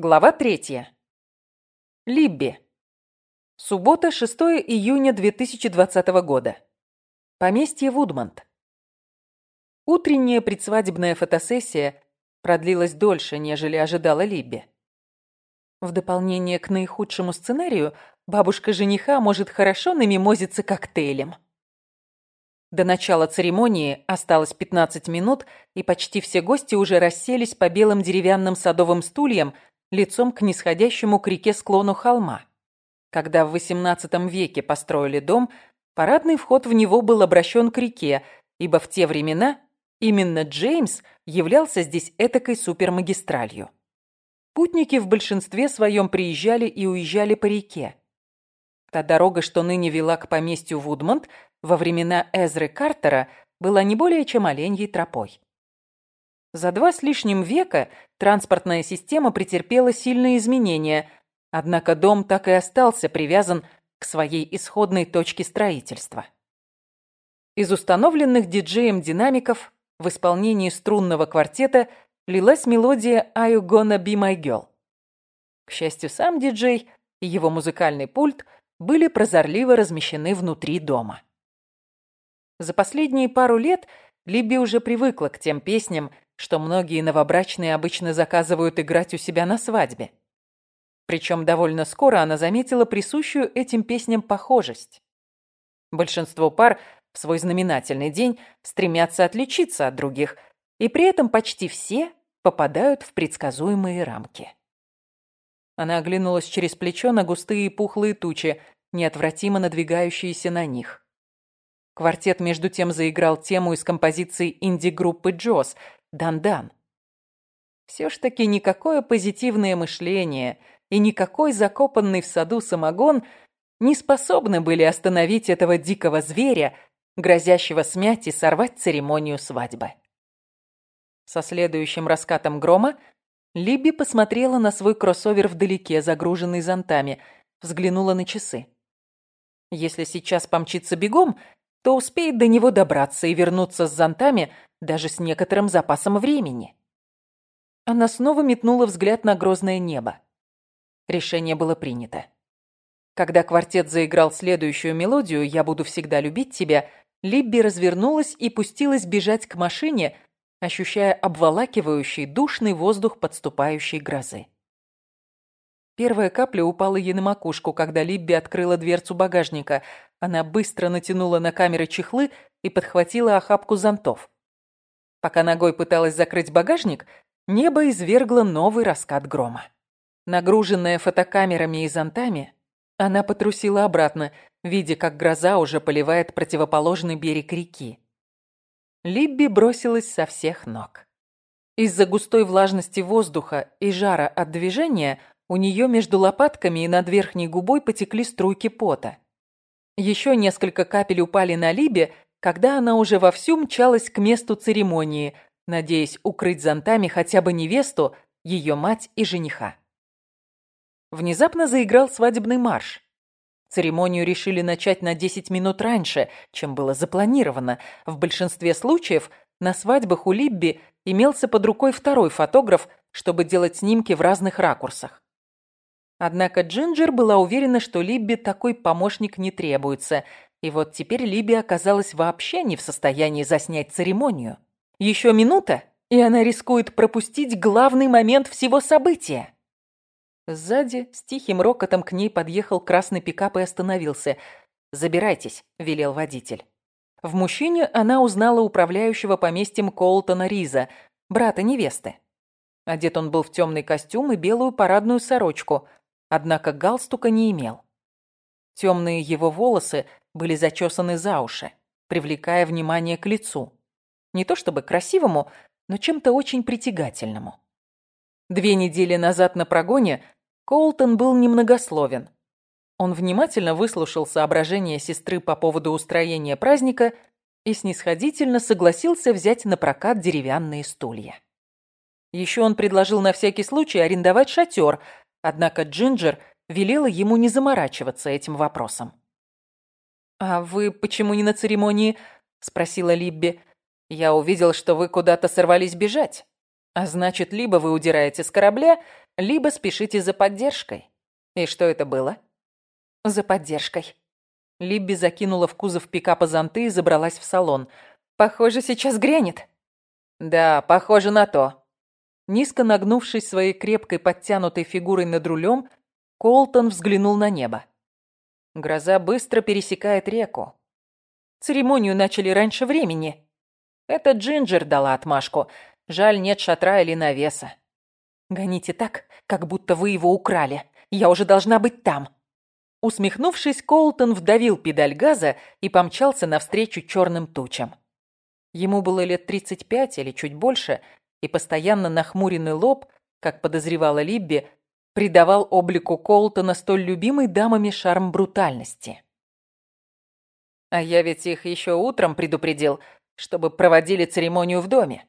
Глава третья. Либби. Суббота, 6 июня 2020 года. Поместье Вудмонт. Утренняя предсвадебная фотосессия продлилась дольше, нежели ожидала Либби. В дополнение к наихудшему сценарию, бабушка жениха может хорошо намимозиться коктейлем. До начала церемонии осталось 15 минут, и почти все гости уже расселись по белым деревянным садовым стульям лицом к нисходящему к реке склону холма. Когда в XVIII веке построили дом, парадный вход в него был обращен к реке, ибо в те времена именно Джеймс являлся здесь этакой супермагистралью. Путники в большинстве своем приезжали и уезжали по реке. Та дорога, что ныне вела к поместью Вудмонт, во времена Эзры Картера была не более чем оленьей тропой. За два с лишним века транспортная система претерпела сильные изменения, однако дом так и остался привязан к своей исходной точке строительства. Из установленных диджеем динамиков в исполнении струнного квартета лилась мелодия «Are you gonna be my girl?». К счастью, сам диджей и его музыкальный пульт были прозорливо размещены внутри дома. За последние пару лет Либи уже привыкла к тем песням, что многие новобрачные обычно заказывают играть у себя на свадьбе. Причем довольно скоро она заметила присущую этим песням похожесть. Большинство пар в свой знаменательный день стремятся отличиться от других, и при этом почти все попадают в предсказуемые рамки. Она оглянулась через плечо на густые пухлые тучи, неотвратимо надвигающиеся на них. Квартет между тем заиграл тему из композиции инди-группы Джос «Дан-Дан». Все ж таки никакое позитивное мышление и никакой закопанный в саду самогон не способны были остановить этого дикого зверя, грозящего смять и сорвать церемонию свадьбы. Со следующим раскатом грома Либби посмотрела на свой кроссовер вдалеке, загруженный зонтами, взглянула на часы. Если сейчас помчиться бегом, то успеет до него добраться и вернуться с зонтами даже с некоторым запасом времени. Она снова метнула взгляд на грозное небо. Решение было принято. Когда квартет заиграл следующую мелодию «Я буду всегда любить тебя», Либби развернулась и пустилась бежать к машине, ощущая обволакивающий душный воздух подступающей грозы. Первая капля упала ей на макушку, когда Либби открыла дверцу багажника. Она быстро натянула на камеры чехлы и подхватила охапку зонтов. Пока ногой пыталась закрыть багажник, небо извергло новый раскат грома. Нагруженная фотокамерами и зонтами, она потрусила обратно, видя, как гроза уже поливает противоположный берег реки. Либби бросилась со всех ног. Из-за густой влажности воздуха и жара от движения у нее между лопатками и над верхней губой потекли струйки пота. Еще несколько капель упали на Либе, когда она уже вовсю мчалась к месту церемонии, надеясь укрыть зонтами хотя бы невесту, ее мать и жениха. Внезапно заиграл свадебный марш. Церемонию решили начать на 10 минут раньше, чем было запланировано. В большинстве случаев на свадьбах у Либби имелся под рукой второй фотограф, чтобы делать снимки в разных ракурсах. Однако Джинджер была уверена, что Либби такой помощник не требуется, и вот теперь Либби оказалась вообще не в состоянии заснять церемонию. Еще минута, и она рискует пропустить главный момент всего события. Сзади с тихим рокотом к ней подъехал красный пикап и остановился. «Забирайтесь», — велел водитель. В мужчине она узнала управляющего поместьем Коултона Риза, брата невесты. Одет он был в темный костюм и белую парадную сорочку — однако галстука не имел. Темные его волосы были зачесаны за уши, привлекая внимание к лицу. Не то чтобы красивому, но чем-то очень притягательному. Две недели назад на прогоне Коултон был немногословен. Он внимательно выслушал соображения сестры по поводу устроения праздника и снисходительно согласился взять на прокат деревянные стулья. Еще он предложил на всякий случай арендовать шатер, Однако Джинджер велела ему не заморачиваться этим вопросом. «А вы почему не на церемонии?» – спросила Либби. «Я увидел, что вы куда-то сорвались бежать. А значит, либо вы удираете с корабля, либо спешите за поддержкой. И что это было? За поддержкой. Либби закинула в кузов пикапа зонты и забралась в салон. Похоже, сейчас грянет. Да, похоже на то. Низко нагнувшись своей крепкой подтянутой фигурой над рулем, Колтон взглянул на небо. Гроза быстро пересекает реку. Церемонию начали раньше времени. Это Джинджер дала отмашку. Жаль, нет шатра или навеса. Гоните так, как будто вы его украли. Я уже должна быть там. Усмехнувшись, Колтон вдавил педаль газа и помчался навстречу черным тучам. Ему было лет 35 или чуть больше, и постоянно нахмуренный лоб, как подозревала Либби, придавал облику Колтона столь любимой дамами шарм брутальности. А я ведь их еще утром предупредил, чтобы проводили церемонию в доме.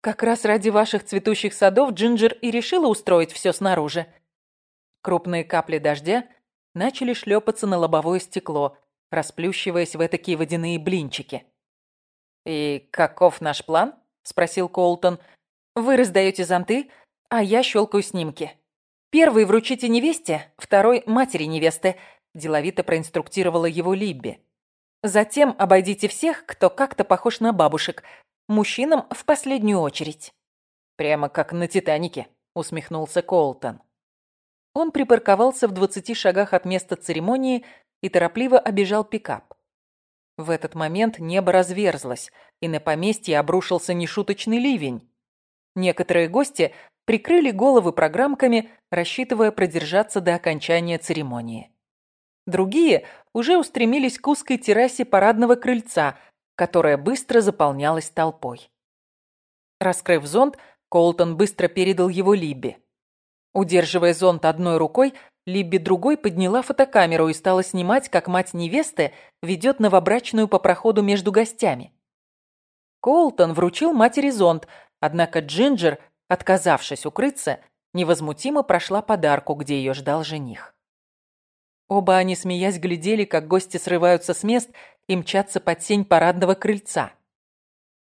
Как раз ради ваших цветущих садов Джинджер и решила устроить все снаружи. Крупные капли дождя начали шлепаться на лобовое стекло, расплющиваясь в этакие водяные блинчики. «И каков наш план?» – спросил Колтон. «Вы раздаете зонты, а я щелкаю снимки. Первый вручите невесте, второй – матери невесты», – деловито проинструктировала его Либби. Затем обойдите всех, кто как-то похож на бабушек. Мужчинам в последнюю очередь». «Прямо как на «Титанике», — усмехнулся Колтон. Он припарковался в двадцати шагах от места церемонии и торопливо обежал пикап. В этот момент небо разверзлось, и на поместье обрушился нешуточный ливень. Некоторые гости прикрыли головы программками, рассчитывая продержаться до окончания церемонии. Другие уже устремились к узкой террасе парадного крыльца, которая быстро заполнялась толпой. Раскрыв зонт, Колтон быстро передал его Либби. Удерживая зонт одной рукой, Либби другой подняла фотокамеру и стала снимать, как мать невесты ведет новобрачную по проходу между гостями. Колтон вручил матери зонт, однако Джинджер, отказавшись укрыться, невозмутимо прошла подарку, где ее ждал жених. Оба они, смеясь, глядели, как гости срываются с мест и мчатся под сень парадного крыльца.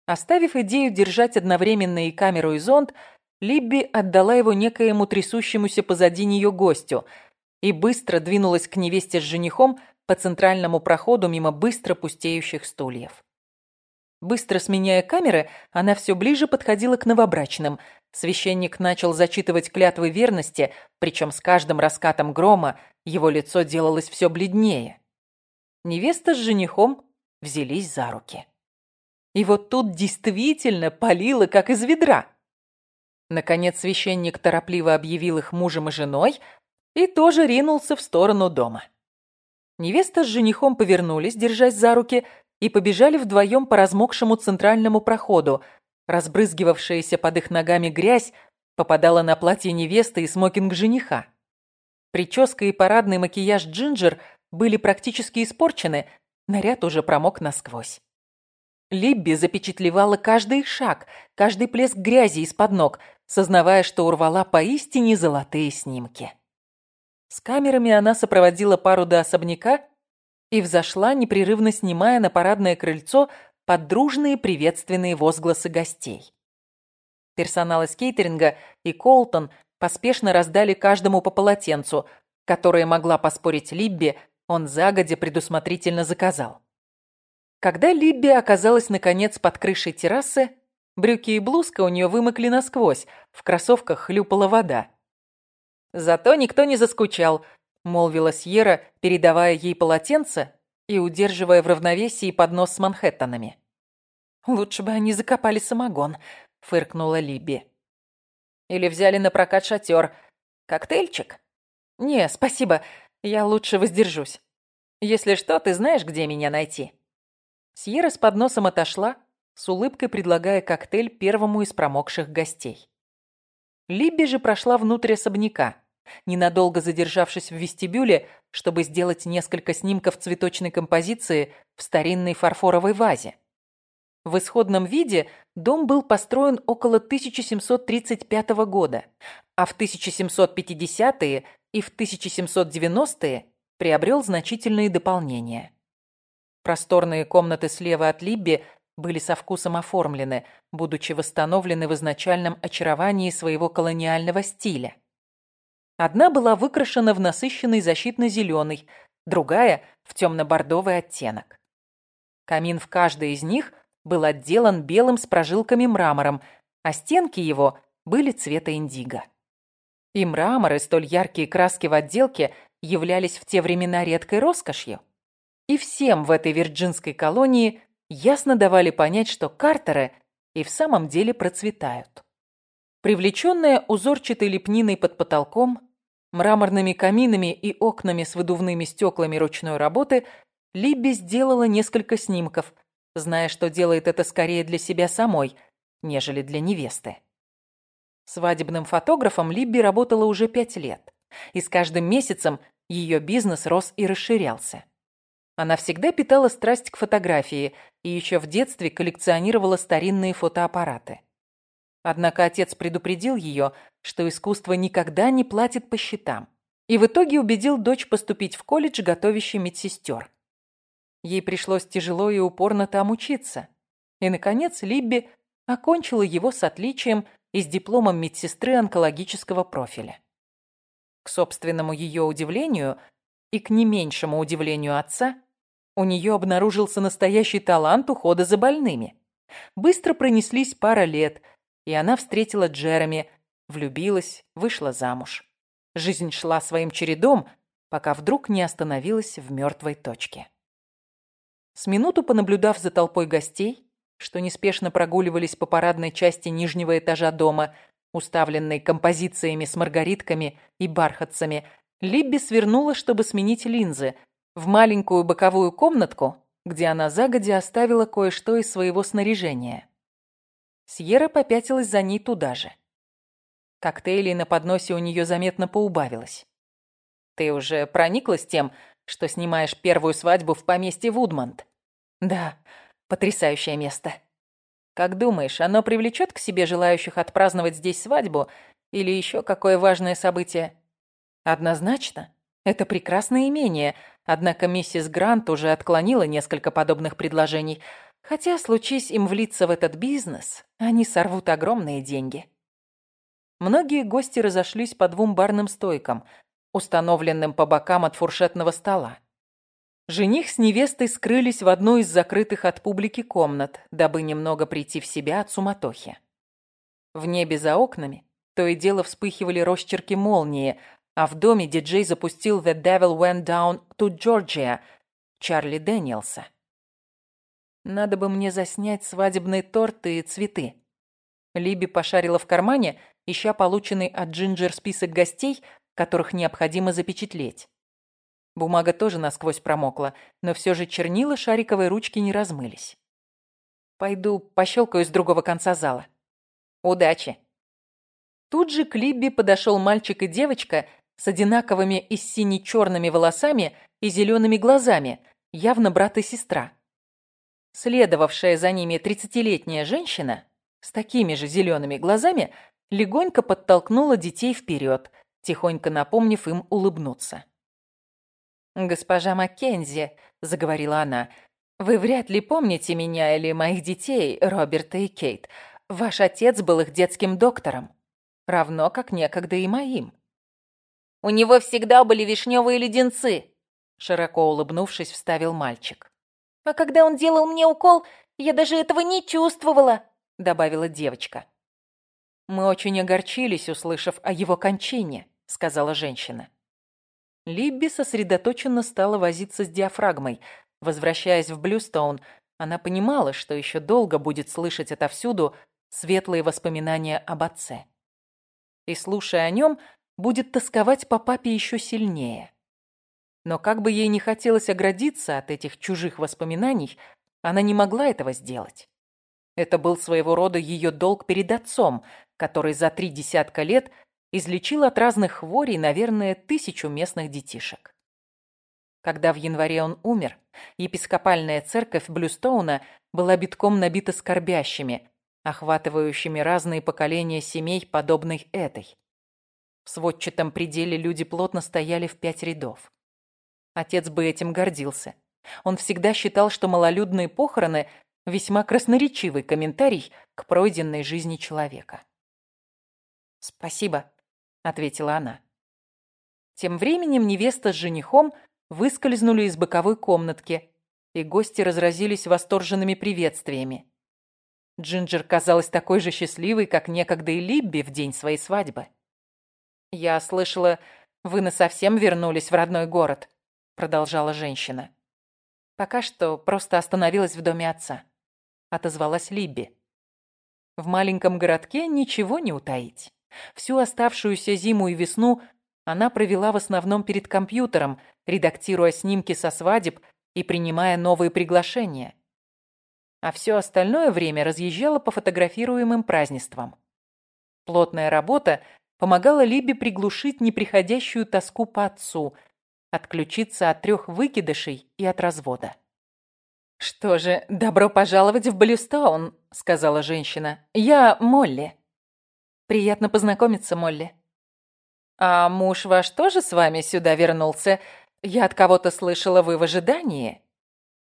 Оставив идею держать одновременно и камеру, и зонт, Либби отдала его некоему трясущемуся позади нее гостю и быстро двинулась к невесте с женихом по центральному проходу мимо быстро пустеющих стульев. Быстро сменяя камеры, она все ближе подходила к новобрачным. Священник начал зачитывать клятвы верности, причем с каждым раскатом грома его лицо делалось все бледнее. Невеста с женихом взялись за руки. И вот тут действительно палило, как из ведра. Наконец священник торопливо объявил их мужем и женой и тоже ринулся в сторону дома. Невеста с женихом повернулись, держась за руки, и побежали вдвоем по размокшему центральному проходу. Разбрызгивавшаяся под их ногами грязь попадала на платье невесты и смокинг жениха. Прическа и парадный макияж Джинджер были практически испорчены, наряд уже промок насквозь. Либби запечатлевала каждый шаг, каждый плеск грязи из-под ног, сознавая, что урвала поистине золотые снимки. С камерами она сопроводила пару до особняка и взошла, непрерывно снимая на парадное крыльцо под дружные приветственные возгласы гостей. Персонал из кейтеринга и Колтон поспешно раздали каждому по полотенцу, которое могла поспорить Либби, он загодя предусмотрительно заказал. Когда Либби оказалась, наконец, под крышей террасы, брюки и блузка у нее вымокли насквозь, в кроссовках хлюпала вода. Зато никто не заскучал, молвила Сьерра, передавая ей полотенце и удерживая в равновесии поднос с манхэттенами. «Лучше бы они закопали самогон», — фыркнула Либби. «Или взяли на прокат шатер. Коктейльчик?» «Не, спасибо, я лучше воздержусь. Если что, ты знаешь, где меня найти?» Сьерра с подносом отошла, с улыбкой предлагая коктейль первому из промокших гостей. Либби же прошла внутрь особняка ненадолго задержавшись в вестибюле, чтобы сделать несколько снимков цветочной композиции в старинной фарфоровой вазе. В исходном виде дом был построен около 1735 года, а в 1750-е и в 1790-е приобрел значительные дополнения. Просторные комнаты слева от Либби были со вкусом оформлены, будучи восстановлены в изначальном очаровании своего колониального стиля. Одна была выкрашена в насыщенный защитно-зеленый, другая – в темно-бордовый оттенок. Камин в каждой из них был отделан белым с прожилками мрамором, а стенки его были цвета индиго. И мрамор, и столь яркие краски в отделке являлись в те времена редкой роскошью. И всем в этой вирджинской колонии ясно давали понять, что Картеры и в самом деле процветают. Привлеченная узорчатой лепниной под потолком, мраморными каминами и окнами с выдувными стеклами ручной работы, Либби сделала несколько снимков, зная, что делает это скорее для себя самой, нежели для невесты. Свадебным фотографом Либби работала уже пять лет, и с каждым месяцем ее бизнес рос и расширялся. Она всегда питала страсть к фотографии и еще в детстве коллекционировала старинные фотоаппараты. Однако отец предупредил ее, что искусство никогда не платит по счетам, и в итоге убедил дочь поступить в колледж, готовящий медсестер. Ей пришлось тяжело и упорно там учиться. И, наконец, Либби окончила его с отличием и с дипломом медсестры онкологического профиля. К собственному ее удивлению и к не меньшему удивлению отца, у нее обнаружился настоящий талант ухода за больными. Быстро пронеслись пара лет, и она встретила Джереми, влюбилась, вышла замуж. Жизнь шла своим чередом, пока вдруг не остановилась в мертвой точке. С минуту понаблюдав за толпой гостей, что неспешно прогуливались по парадной части нижнего этажа дома, уставленной композициями с маргаритками и бархатцами, Либби свернула, чтобы сменить линзы – в маленькую боковую комнатку, где она загодя оставила кое-что из своего снаряжения. Сьерра попятилась за ней туда же. Коктейлей на подносе у нее заметно поубавилось. «Ты уже прониклась тем, что снимаешь первую свадьбу в поместье Вудмонт?» «Да, потрясающее место». «Как думаешь, оно привлечет к себе желающих отпраздновать здесь свадьбу или еще какое важное событие?» «Однозначно. Это прекрасное имение, однако миссис Грант уже отклонила несколько подобных предложений. Хотя, случись им влиться в этот бизнес, они сорвут огромные деньги. Многие гости разошлись по двум барным стойкам, установленным по бокам от фуршетного стола. Жених с невестой скрылись в одной из закрытых от публики комнат, дабы немного прийти в себя от суматохи. В небе за окнами то и дело вспыхивали росчерки молнии, а в доме диджей запустил «The Devil Went Down to Georgia» Чарли Дэниелса. Надо бы мне заснять свадебные торты и цветы. Либи пошарила в кармане, ища полученный от Джинджер список гостей, которых необходимо запечатлеть. Бумага тоже насквозь промокла, но все же чернила шариковой ручки не размылись. Пойду пощелкаю с другого конца зала. Удачи. Тут же к Либби подошел мальчик и девочка с одинаковыми и сине-черными волосами и зелеными глазами, явно брат и сестра. Следовавшая за ними тридцатилетняя женщина с такими же зелеными глазами легонько подтолкнула детей вперед, тихонько напомнив им улыбнуться. «Госпожа Маккензи», — заговорила она, — «вы вряд ли помните меня или моих детей, Роберта и Кейт. Ваш отец был их детским доктором, равно как некогда и моим. У него всегда были вишневые леденцы», — широко улыбнувшись, вставил мальчик. «А когда он делал мне укол, я даже этого не чувствовала», — добавила девочка. «Мы очень огорчились, услышав о его кончине», — сказала женщина. Либби сосредоточенно стала возиться с диафрагмой. Возвращаясь в Блюстоун, она понимала, что еще долго будет слышать отовсюду светлые воспоминания об отце. И, слушая о нем, будет тосковать по папе еще сильнее. Но как бы ей не хотелось оградиться от этих чужих воспоминаний, она не могла этого сделать. Это был своего рода ее долг перед отцом, который за три десятка лет излечил от разных хворей, наверное, тысячу местных детишек. Когда в январе он умер, епископальная церковь Блюстоуна была битком набита скорбящими, охватывающими разные поколения семей, подобных этой. В сводчатом пределе люди плотно стояли в пять рядов. Отец бы этим гордился. Он всегда считал, что малолюдные похороны весьма красноречивый комментарий к пройденной жизни человека. «Спасибо», — ответила она. Тем временем невеста с женихом выскользнули из боковой комнатки, и гости разразились восторженными приветствиями. Джинджер казалась такой же счастливой, как некогда и Либби в день своей свадьбы. «Я слышала, вы насовсем вернулись в родной город», — продолжала женщина. «Пока что просто остановилась в доме отца», — отозвалась Либби. В маленьком городке ничего не утаить. Всю оставшуюся зиму и весну она провела в основном перед компьютером, редактируя снимки со свадеб и принимая новые приглашения. А все остальное время разъезжала по фотографируемым празднествам. Плотная работа помогала Либе приглушить неприходящую тоску по отцу, отключиться от трех выкидышей и от развода. «Что же, добро пожаловать в Блюстоун», — сказала женщина. «Я Молли». «Приятно познакомиться, Молли». «А муж ваш тоже с вами сюда вернулся? Я от кого-то слышала, вы в ожидании?»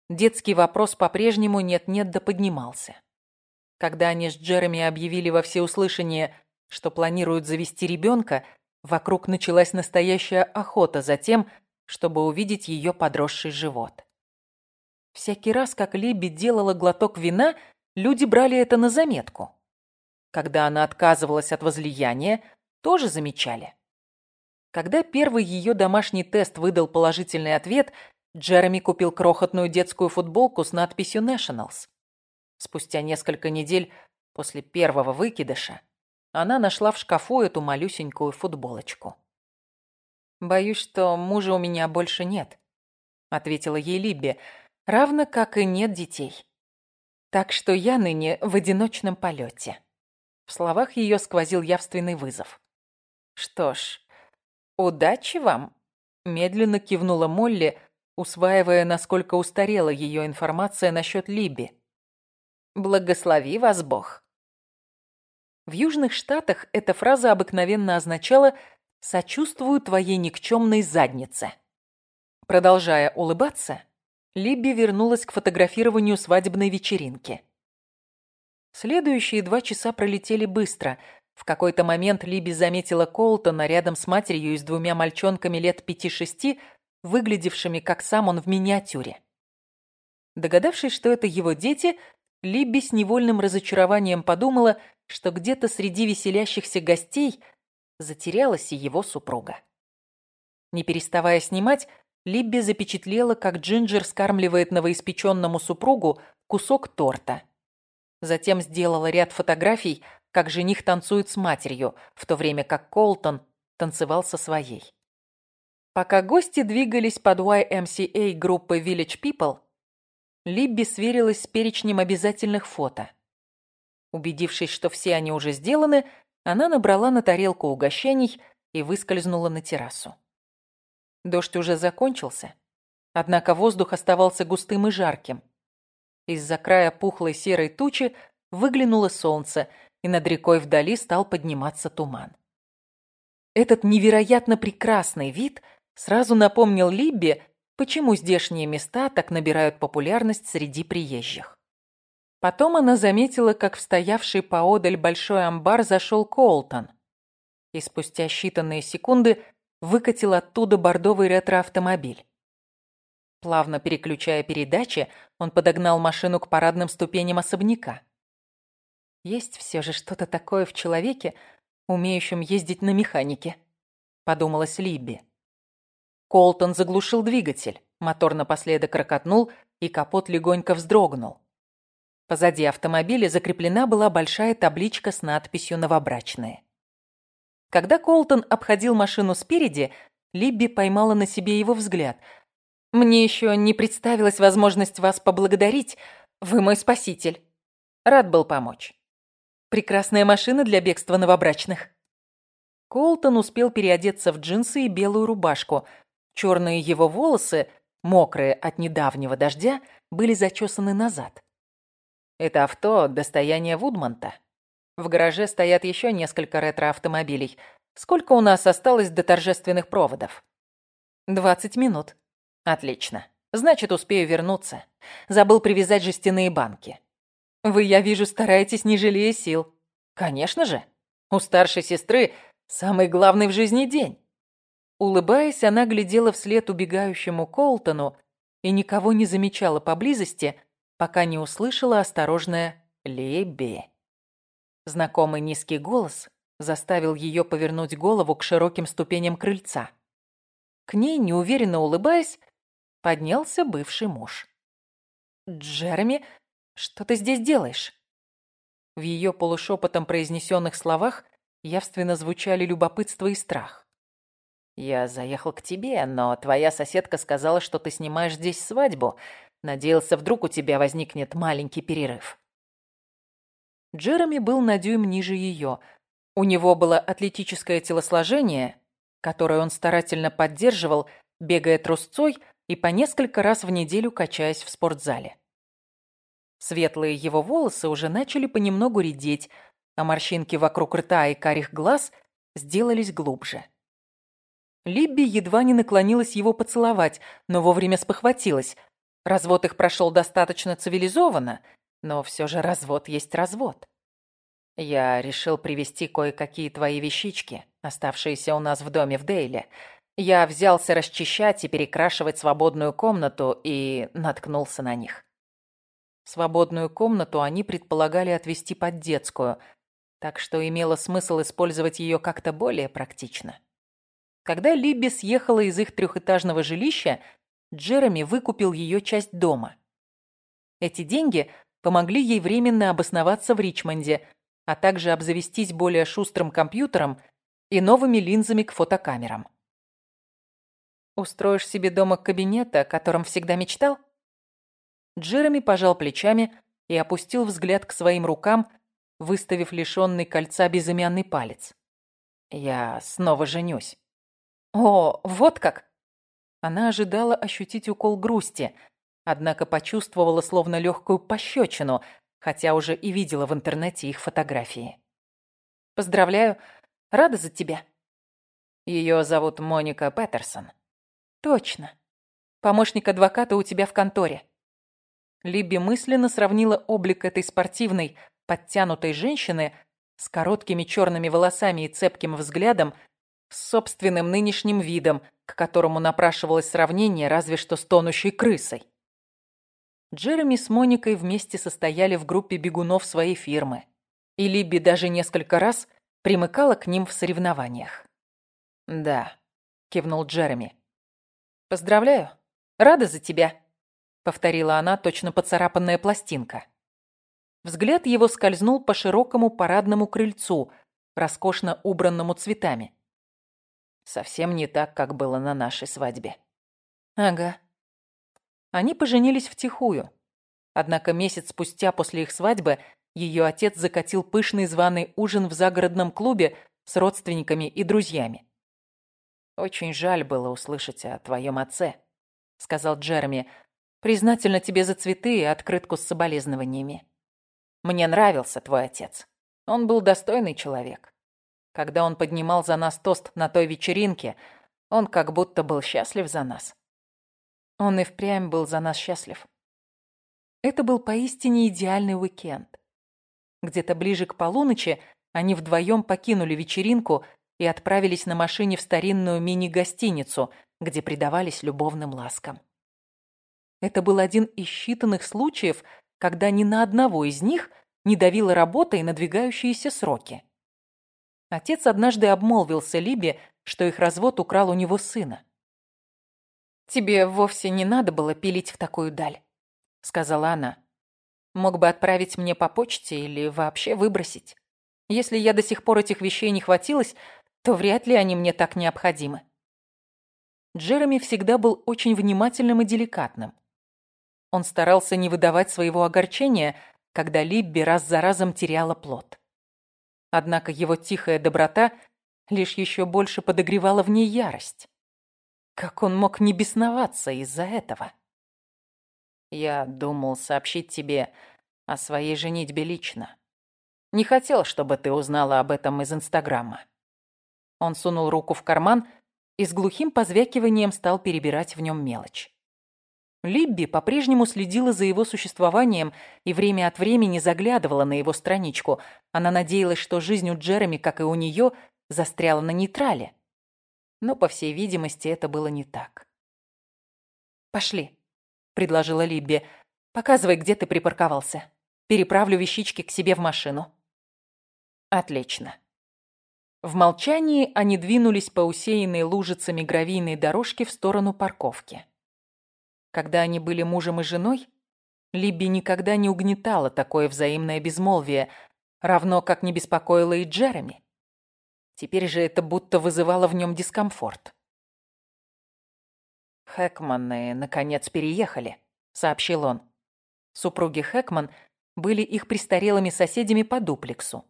Детский вопрос по-прежнему нет-нет да поднимался. Когда они с Джереми объявили во всеуслышание, что планируют завести ребенка, вокруг началась настоящая охота за тем, чтобы увидеть ее подросший живот. Всякий раз, как Либи делала глоток вина, люди брали это на заметку. Когда она отказывалась от возлияния, тоже замечали. Когда первый ее домашний тест выдал положительный ответ, Джереми купил крохотную детскую футболку с надписью «Nationals». Спустя несколько недель после первого выкидыша она нашла в шкафу эту малюсенькую футболочку. «Боюсь, что мужа у меня больше нет», — ответила ей Либби, равно как и нет детей. Так что я ныне в одиночном полете. В словах ее сквозил явственный вызов. «Что ж, удачи вам!» Медленно кивнула Молли, усваивая, насколько устарела ее информация насчет Либи. «Благослови вас Бог!» В Южных Штатах эта фраза обыкновенно означала «сочувствую твоей никчемной заднице». Продолжая улыбаться, Либби вернулась к фотографированию свадебной вечеринки. Следующие два часа пролетели быстро. В какой-то момент Либи заметила Колтона рядом с матерью и с двумя мальчонками лет пяти-шести, выглядевшими как сам он в миниатюре. Догадавшись, что это его дети, Либби с невольным разочарованием подумала, что где-то среди веселящихся гостей затерялась и его супруга. Не переставая снимать, Либби запечатлела, как Джинджер скармливает новоиспеченному супругу кусок торта. Затем сделала ряд фотографий, как жених танцует с матерью, в то время как Колтон танцевал со своей. Пока гости двигались под YMCA группы Village People, Либби сверилась с перечнем обязательных фото. Убедившись, что все они уже сделаны, она набрала на тарелку угощений и выскользнула на террасу. Дождь уже закончился, однако воздух оставался густым и жарким. Из-за края пухлой серой тучи выглянуло солнце, и над рекой вдали стал подниматься туман. Этот невероятно прекрасный вид сразу напомнил Либбе, почему здешние места так набирают популярность среди приезжих. Потом она заметила, как в стоявший поодаль большой амбар зашел Колтон. И спустя считанные секунды выкатил оттуда бордовый ретро-автомобиль. Плавно переключая передачи, он подогнал машину к парадным ступеням особняка. Есть все же что-то такое в человеке, умеющем ездить на механике, подумалась Либби. Колтон заглушил двигатель, мотор напоследок рокотнул, и капот легонько вздрогнул. Позади автомобиля закреплена была большая табличка с надписью «Новобрачные». Когда Колтон обходил машину спереди, Либби поймала на себе его взгляд. «Мне еще не представилась возможность вас поблагодарить. Вы мой спаситель. Рад был помочь. Прекрасная машина для бегства новобрачных». Колтон успел переодеться в джинсы и белую рубашку. Черные его волосы, мокрые от недавнего дождя, были зачесаны назад. Это авто – достояние Вудмонта. В гараже стоят еще несколько ретро-автомобилей. Сколько у нас осталось до торжественных проводов? Двадцать минут. Отлично. Значит, успею вернуться. Забыл привязать жестяные банки. Вы, я вижу, стараетесь, не жалея сил. Конечно же. У старшей сестры самый главный в жизни день. Улыбаясь, она глядела вслед убегающему Колтону и никого не замечала поблизости, пока не услышала осторожное «Леби». Знакомый низкий голос заставил ее повернуть голову к широким ступеням крыльца. К ней, неуверенно улыбаясь, поднялся бывший муж. «Джереми, что ты здесь делаешь?» В ее полушепотом произнесенных словах явственно звучали любопытство и страх. «Я заехал к тебе, но твоя соседка сказала, что ты снимаешь здесь свадьбу. Надеялся, вдруг у тебя возникнет маленький перерыв». Джереми был на дюйм ниже ее. У него было атлетическое телосложение, которое он старательно поддерживал, бегая трусцой и по несколько раз в неделю качаясь в спортзале. Светлые его волосы уже начали понемногу редеть, а морщинки вокруг рта и карих глаз сделались глубже. Либби едва не наклонилась его поцеловать, но вовремя спохватилась. Развод их прошел достаточно цивилизованно, но все же развод есть развод. Я решил привезти кое-какие твои вещички, оставшиеся у нас в доме в Дейле. Я взялся расчищать и перекрашивать свободную комнату и наткнулся на них. Свободную комнату они предполагали отвести под детскую, так что имело смысл использовать ее как-то более практично. Когда Либби съехала из их трехэтажного жилища, Джереми выкупил ее часть дома. Эти деньги помогли ей временно обосноваться в Ричмонде, а также обзавестись более шустрым компьютером и новыми линзами к фотокамерам. «Устроишь себе дома кабинет, о котором всегда мечтал?» Джереми пожал плечами и опустил взгляд к своим рукам, выставив лишенный кольца безымянный палец. «Я снова женюсь». «О, вот как!» Она ожидала ощутить укол грусти, однако почувствовала словно легкую пощечину, хотя уже и видела в интернете их фотографии. «Поздравляю, рада за тебя». Ее зовут Моника Петерсон. «Точно. Помощник адвоката у тебя в конторе». Либби мысленно сравнила облик этой спортивной, подтянутой женщины с короткими черными волосами и цепким взглядом с собственным нынешним видом, к которому напрашивалось сравнение разве что с тонущей крысой. Джереми с Моникой вместе состояли в группе бегунов своей фирмы, и Либби даже несколько раз примыкала к ним в соревнованиях. «Да», — кивнул Джереми. «Поздравляю. Рада за тебя», — повторила она, точно поцарапанная пластинка. Взгляд его скользнул по широкому парадному крыльцу, роскошно убранному цветами. Совсем не так, как было на нашей свадьбе. Ага. Они поженились втихую. Однако месяц спустя после их свадьбы ее отец закатил пышный званый ужин в загородном клубе с родственниками и друзьями. «Очень жаль было услышать о твоем отце», — сказал Джереми. «Признательна тебе за цветы и открытку с соболезнованиями. Мне нравился твой отец. Он был достойный человек. Когда он поднимал за нас тост на той вечеринке, он как будто был счастлив за нас. Он и впрямь был за нас счастлив. Это был поистине идеальный уикенд. Где-то ближе к полуночи они вдвоем покинули вечеринку и отправились на машине в старинную мини-гостиницу, где предавались любовным ласкам. Это был один из считанных случаев, когда ни на одного из них не давила работа и надвигающиеся сроки. Отец однажды обмолвился Либе, что их развод украл у него сына. «Тебе вовсе не надо было пилить в такую даль», — сказала она. «Мог бы отправить мне по почте или вообще выбросить. Если я до сих пор этих вещей не хватилась, то вряд ли они мне так необходимы». Джереми всегда был очень внимательным и деликатным. Он старался не выдавать своего огорчения, когда Либби раз за разом теряла плод. Однако его тихая доброта лишь еще больше подогревала в ней ярость. Как он мог не бесноваться из-за этого? Я думал сообщить тебе о своей женитьбе лично. Не хотел, чтобы ты узнала об этом из Инстаграма. Он сунул руку в карман и с глухим позвякиванием стал перебирать в нем мелочь. Либби по-прежнему следила за его существованием и время от времени заглядывала на его страничку. Она надеялась, что жизнь у Джереми, как и у нее, застряла на нейтрале. Но, по всей видимости, это было не так. «Пошли», — предложила Либби. «Показывай, где ты припарковался. Переправлю вещички к себе в машину». «Отлично». В молчании они двинулись по усеянной лужицами гравийной дорожке в сторону парковки. Когда они были мужем и женой, Либби никогда не угнетала такое взаимное безмолвие, равно как не беспокоила и Джереми. Теперь же это будто вызывало в нем дискомфорт. «Хэкманы, наконец, переехали», — сообщил он. Супруги Хэкман были их престарелыми соседями по дуплексу.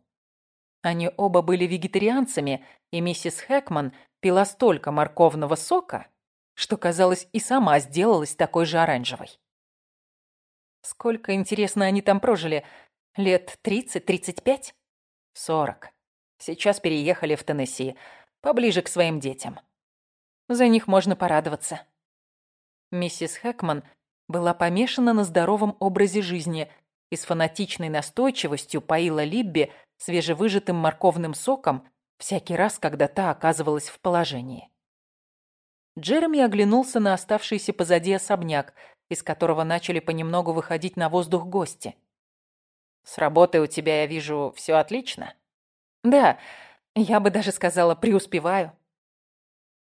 Они оба были вегетарианцами, и миссис Хэкман пила столько морковного сока, что, казалось, и сама сделалась такой же оранжевой. Сколько, интересно, они там прожили? Лет тридцать, тридцать пять? Сорок. Сейчас переехали в Теннесси, поближе к своим детям. За них можно порадоваться. Миссис Хэкман была помешана на здоровом образе жизни и с фанатичной настойчивостью поила Либби свежевыжатым морковным соком всякий раз, когда та оказывалась в положении. Джереми оглянулся на оставшийся позади особняк, из которого начали понемногу выходить на воздух гости. «С работы у тебя, я вижу, все отлично?» «Да, я бы даже сказала, преуспеваю».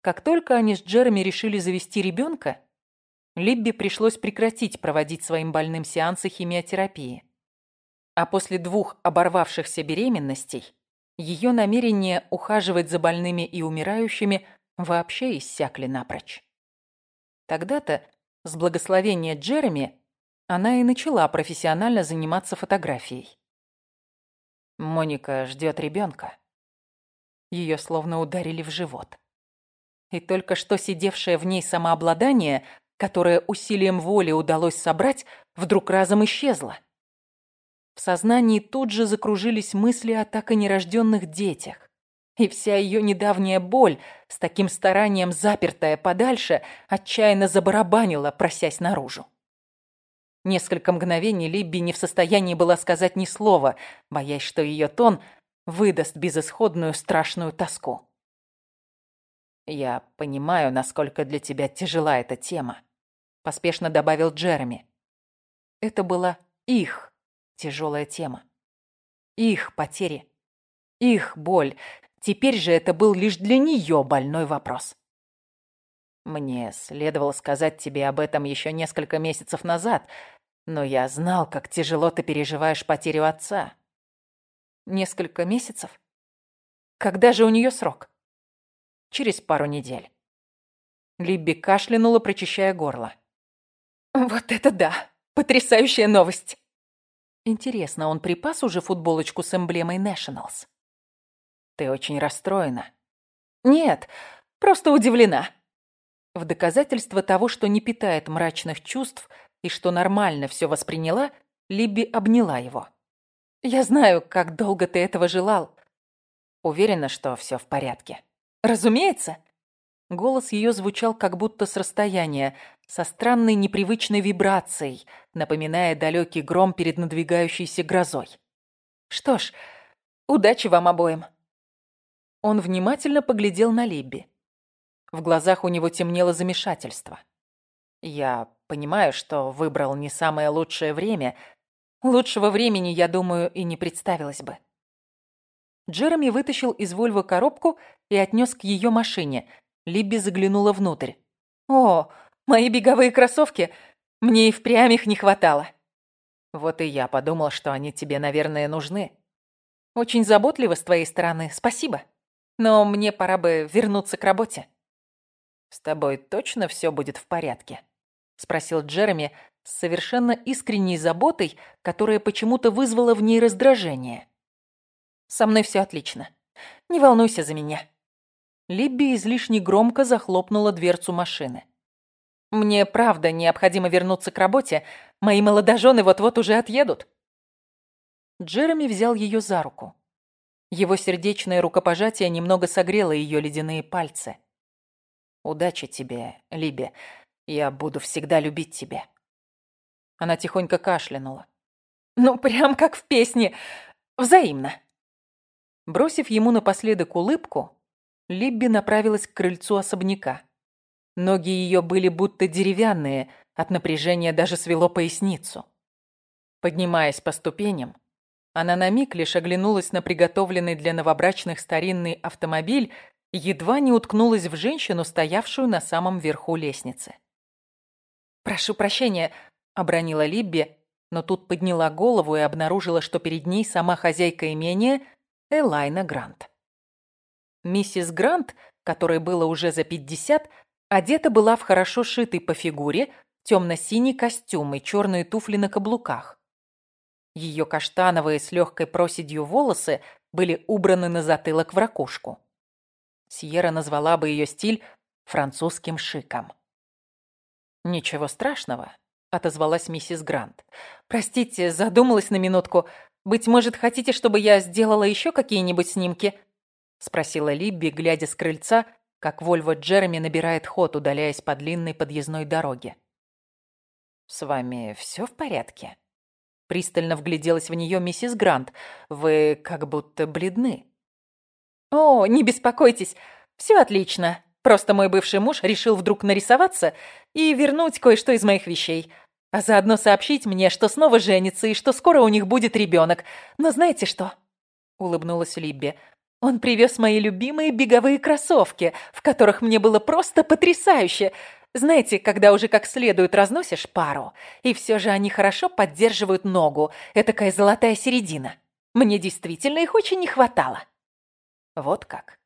Как только они с Джереми решили завести ребенка, Либби пришлось прекратить проводить своим больным сеансы химиотерапии. А после двух оборвавшихся беременностей ее намерение ухаживать за больными и умирающими вообще иссякли напрочь. Тогда-то, с благословения Джереми, она и начала профессионально заниматься фотографией. Моника ждет ребенка. Ее словно ударили в живот. И только что сидевшее в ней самообладание, которое усилием воли удалось собрать, вдруг разом исчезло. В сознании тут же закружились мысли о так и нерожденных детях. И вся ее недавняя боль, с таким старанием запертая подальше, отчаянно забарабанила, просясь наружу. Несколько мгновений Либби не в состоянии была сказать ни слова, боясь, что ее тон выдаст безысходную страшную тоску. «Я понимаю, насколько для тебя тяжела эта тема», — поспешно добавил Джереми. Это была их тяжелая тема. Их потери. Их боль, Теперь же это был лишь для нее больной вопрос. Мне следовало сказать тебе об этом еще несколько месяцев назад, но я знал, как тяжело ты переживаешь потерю отца. Несколько месяцев? Когда же у нее срок? Через пару недель. Либби кашлянула, прочищая горло. Вот это да! Потрясающая новость! Интересно, он припас уже футболочку с эмблемой Nationals? Ты очень расстроена. Нет, просто удивлена. В доказательство того, что не питает мрачных чувств и что нормально все восприняла, Либби обняла его. «Я знаю, как долго ты этого желал. Уверена, что все в порядке». «Разумеется». Голос ее звучал как будто с расстояния, со странной непривычной вибрацией, напоминая далекий гром перед надвигающейся грозой. «Что ж, удачи вам обоим». Он внимательно поглядел на Либби. В глазах у него темнело замешательство. «Я понимаю, что выбрал не самое лучшее время. Лучшего времени, я думаю, и не представилось бы». Джереми вытащил из Вольво коробку и отнес к ее машине. Либби заглянула внутрь. «О, мои беговые кроссовки! Мне и впрямь их не хватало!» «Вот и я подумал, что они тебе, наверное, нужны». «Очень заботливо с твоей стороны, спасибо!» Но мне пора бы вернуться к работе. «С тобой точно все будет в порядке?» — спросил Джереми с совершенно искренней заботой, которая почему-то вызвала в ней раздражение. «Со мной все отлично. Не волнуйся за меня». Либби излишне громко захлопнула дверцу машины. «Мне правда необходимо вернуться к работе. Мои молодожены вот-вот уже отъедут». Джереми взял ее за руку. Его сердечное рукопожатие немного согрело ее ледяные пальцы. «Удачи тебе, Либи. Я буду всегда любить тебя». Она тихонько кашлянула. «Ну, прям как в песне. Взаимно». Бросив ему напоследок улыбку, Либби направилась к крыльцу особняка. Ноги ее были будто деревянные, от напряжения даже свело поясницу. Поднимаясь по ступеням, она на миг лишь оглянулась на приготовленный для новобрачных старинный автомобиль едва не уткнулась в женщину, стоявшую на самом верху лестницы. «Прошу прощения», — обронила Либби, но тут подняла голову и обнаружила, что перед ней сама хозяйка имения Элайна Грант. Миссис Грант, которой было уже за пятьдесят, одета была в хорошо шитый по фигуре темно-синий костюм и черные туфли на каблуках. Ее каштановые с легкой проседью волосы были убраны на затылок в ракушку. Сьерра назвала бы ее стиль французским шиком. «Ничего страшного», — отозвалась миссис Грант. «Простите, задумалась на минутку. Быть может, хотите, чтобы я сделала еще какие-нибудь снимки?» — спросила Либби, глядя с крыльца, как Вольво Джереми набирает ход, удаляясь по длинной подъездной дороге. «С вами все в порядке?» Пристально вгляделась в нее миссис Грант. «Вы как будто бледны». «О, не беспокойтесь, все отлично. Просто мой бывший муж решил вдруг нарисоваться и вернуть кое-что из моих вещей. А заодно сообщить мне, что снова женится и что скоро у них будет ребенок. Но знаете что?» Улыбнулась Либби. Он привез мои любимые беговые кроссовки, в которых мне было просто потрясающе. Знаете, когда уже как следует разносишь пару, и все же они хорошо поддерживают ногу, этакая золотая середина. Мне действительно их очень не хватало. Вот как.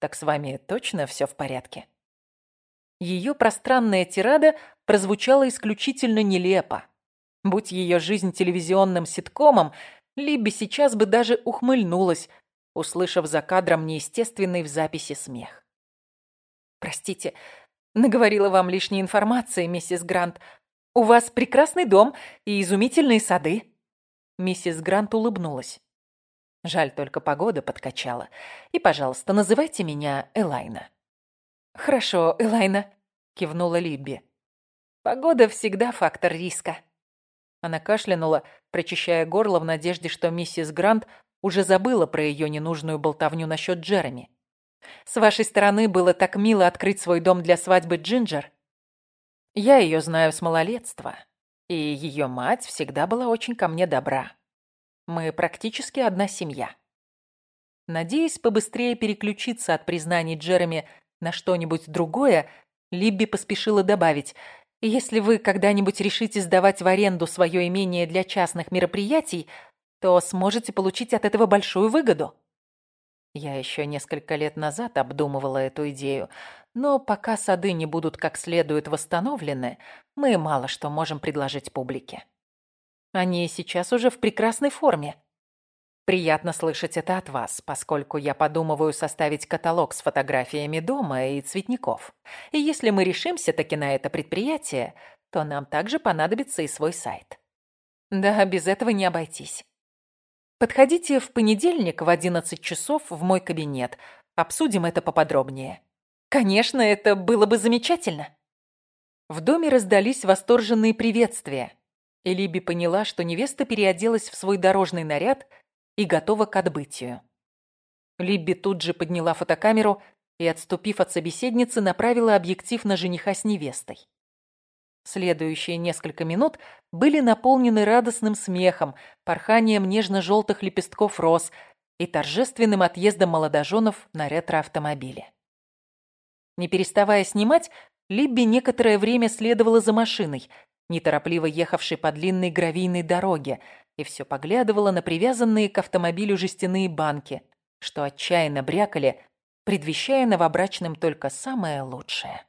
Так с вами точно все в порядке? Ее пространная тирада прозвучала исключительно нелепо. Будь ее жизнь телевизионным ситкомом, Либби сейчас бы даже ухмыльнулась, услышав за кадром неестественный в записи смех. «Простите, наговорила вам лишней информации, миссис Грант. У вас прекрасный дом и изумительные сады». Миссис Грант улыбнулась. Жаль, только погода подкачала. И, пожалуйста, называйте меня Элайна. «Хорошо, Элайна», — кивнула Либби. «Погода всегда фактор риска». Она кашлянула, прочищая горло в надежде, что миссис Грант уже забыла про ее ненужную болтовню насчет Джереми. С вашей стороны было так мило открыть свой дом для свадьбы Джинджер. Я ее знаю с малолетства, и ее мать всегда была очень ко мне добра. Мы практически одна семья. Надеясь побыстрее переключиться от признаний Джереми на что-нибудь другое, Либби поспешила добавить, «Если вы когда-нибудь решите сдавать в аренду свое имение для частных мероприятий, то сможете получить от этого большую выгоду. Я еще несколько лет назад обдумывала эту идею, но пока сады не будут как следует восстановлены, мы мало что можем предложить публике. Они сейчас уже в прекрасной форме. Приятно слышать это от вас, поскольку я подумываю составить каталог с фотографиями дома и цветников. И если мы решимся таки на это предприятие, то нам также понадобится и свой сайт. Да, без этого не обойтись. Подходите в понедельник в 11 часов в мой кабинет. Обсудим это поподробнее. Конечно, это было бы замечательно. В доме раздались восторженные приветствия. И поняла, что невеста переоделась в свой дорожный наряд и готова к отбытию. Либби тут же подняла фотокамеру и, отступив от собеседницы, направила объектив на жениха с невестой. Следующие несколько минут были наполнены радостным смехом, порханием нежно-желтых лепестков роз и торжественным отъездом молодоженов на ретро-автомобиле. Не переставая снимать, Либби некоторое время следовала за машиной, неторопливо ехавшей по длинной гравийной дороге, и все поглядывала на привязанные к автомобилю жестяные банки, что отчаянно брякали, предвещая новобрачным только самое лучшее.